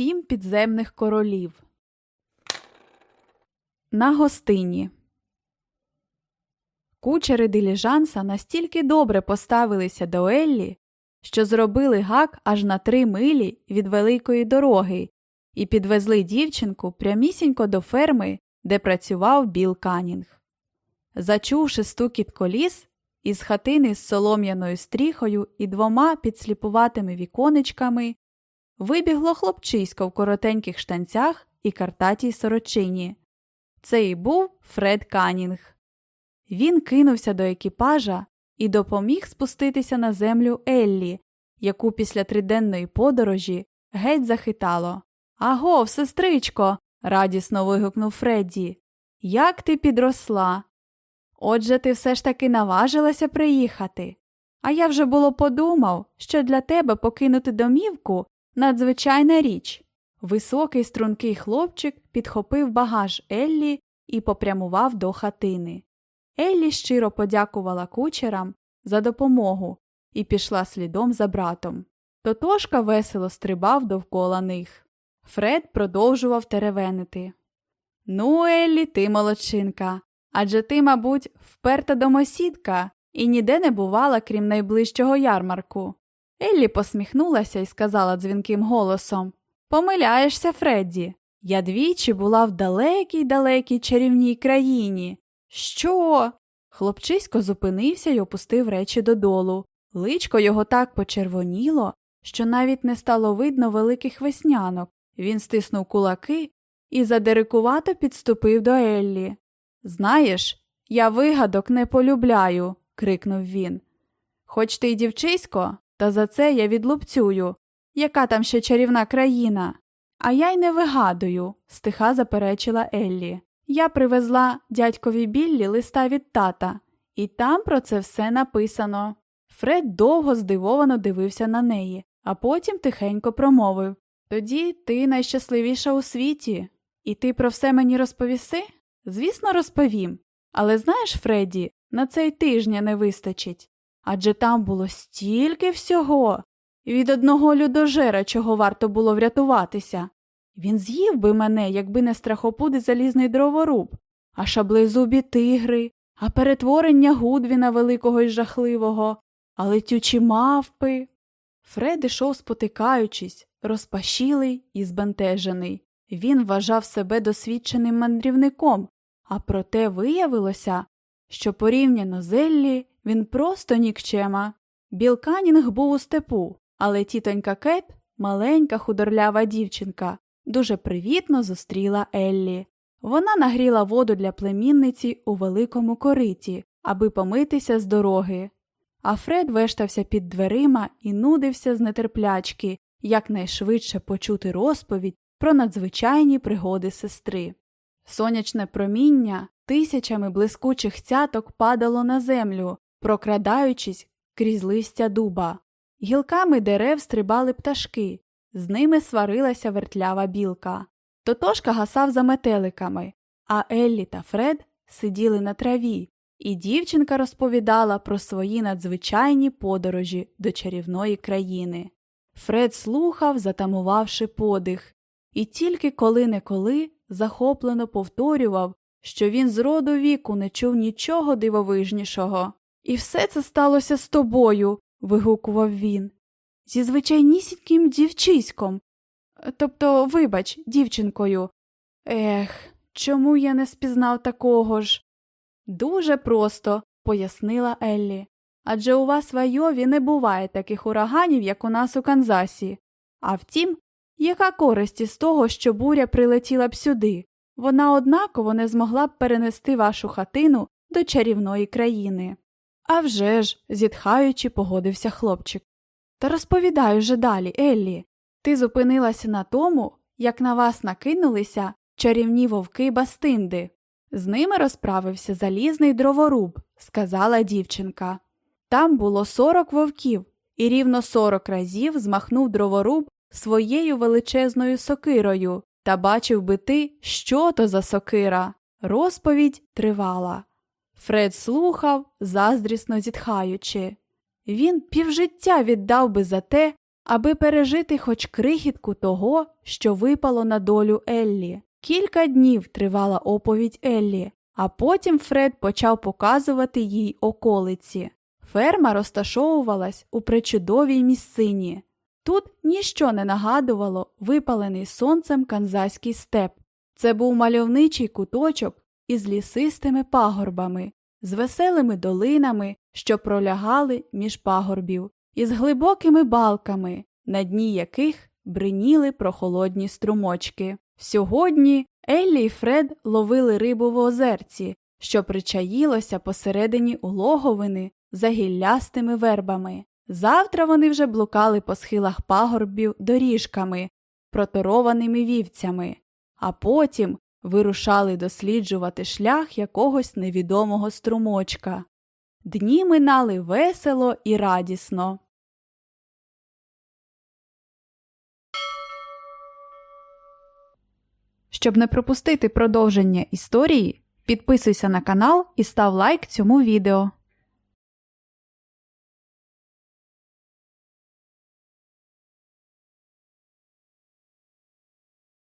Сім підземних королів. На гостині. Кучери диліжанса настільки добре поставилися до Еллі, що зробили гак аж на три милі від великої дороги і підвезли дівчинку прямісінько до ферми, де працював Біл Канінг. Зачувши стукіт коліс, із хатини з солом'яною стріхою і двома підсліпуватими віконечками вибігло хлопчисько в коротеньких штанцях і картатій сорочині. Це і був Фред Канінг. Він кинувся до екіпажа і допоміг спуститися на землю Еллі, яку після триденної подорожі геть захитало. Агов, сестричко. радісно вигукнув Фредді. Як ти підросла? Отже, ти все ж таки наважилася приїхати. А я вже було подумав, що для тебе покинути домівку надзвичайна річ. Високий стрункий хлопчик підхопив багаж Еллі і попрямував до хатини. Еллі щиро подякувала кучерам за допомогу і пішла слідом за братом. Тотошка весело стрибав довкола них. Фред продовжував теревенити. Ну, Еллі, ти молодчинка. Адже ти, мабуть, вперта домосідка і ніде не бувала, крім найближчого ярмарку. Еллі посміхнулася і сказала дзвінким голосом Помиляєшся, Фредді. Я двічі була в далекій далекій чарівній країні. Що? Хлопчисько зупинився і опустив речі додолу. Личко його так почервоніло, що навіть не стало видно великих веснянок. Він стиснув кулаки і задирикувато підступив до Еллі. Знаєш, я вигадок не полюбляю, крикнув він. Хоч ти й дівчисько, та за це я відлупцюю. Яка там ще чарівна країна? А я й не вигадую, стиха заперечила Еллі. Я привезла дядькові Біллі листа від тата, і там про це все написано. Фред довго здивовано дивився на неї, а потім тихенько промовив Тоді ти найщасливіша у світі, і ти про все мені розповіси? Звісно, розповім. Але знаєш, Фредді, на цей тижня не вистачить. Адже там було стільки всього, від одного людожера, чого варто було врятуватися. Він з'їв би мене, якби не страхопуди залізний дроворуб, а шаблезубі тигри, а перетворення Гудвіна великого й жахливого, а летючі мавпи. Фред ішов спотикаючись, розпашілий і збентежений. Він вважав себе досвідченим мандрівником, а проте виявилося, що порівняно з Еллі він просто нікчема. Біл Канінг був у степу, але тітонька Кет, маленька худорлява дівчинка, дуже привітно зустріла Еллі. Вона нагріла воду для племінниці у великому кориті, аби помитися з дороги. А Фред вештався під дверима і нудився з нетерплячки, якнайшвидше почути розповідь про надзвичайні пригоди сестри. Сонячне проміння тисячами блискучих цяток падало на землю, прокрадаючись крізь листя дуба. Гілками дерев стрибали пташки, з ними сварилася вертлява білка. Тотошка гасав за метеликами, а Еллі та Фред сиділи на траві, і дівчинка розповідала про свої надзвичайні подорожі до чарівної країни. Фред слухав, затамувавши подих, і тільки коли неколи захоплено повторював, що він з роду віку не чув нічого дивовижнішого. І все це сталося з тобою. вигукував він. Зі звичайнісіньким дівчиськом. Тобто, вибач, дівчинкою. Ех, чому я не спізнав такого ж? Дуже просто, пояснила Еллі. Адже у вас в Айові не буває таких ураганів, як у нас у Канзасі. А втім, яка користь із того, що буря прилетіла б сюди? Вона однаково не змогла б перенести вашу хатину до чарівної країни. «А вже ж», – зітхаючи, погодився хлопчик. Та розповідаю же далі, Еллі. Ти зупинилася на тому, як на вас накинулися чарівні вовки бастинди. З ними розправився залізний дроворуб, сказала дівчинка. Там було сорок вовків, і рівно сорок разів змахнув дроворуб своєю величезною сокирою, та бачив би ти, що то за сокира. Розповідь тривала. Фред слухав, заздрісно зітхаючи. Він півжиття віддав би за те, аби пережити хоч крихітку того, що випало на долю Еллі. Кілька днів тривала оповідь Еллі, а потім Фред почав показувати їй околиці. Ферма розташовувалась у причудовій місцині. Тут ніщо не нагадувало випалений сонцем канзайський степ. Це був мальовничий куточок із лісистими пагорбами, з веселими долинами, що пролягали між пагорбів, із глибокими балками, на дні яких бриніли прохолодні струмочки. Сьогодні Еллі і Фред ловили рибу в озерці, що причаїлося посередині улоговини за гіллястими вербами. Завтра вони вже блукали по схилах пагорбів доріжками, проторованими вівцями, а потім вирушали досліджувати шлях якогось невідомого струмочка. Дні минали весело і радісно. Щоб не пропустити продовження історії, підписуйся на канал і став лайк цьому відео.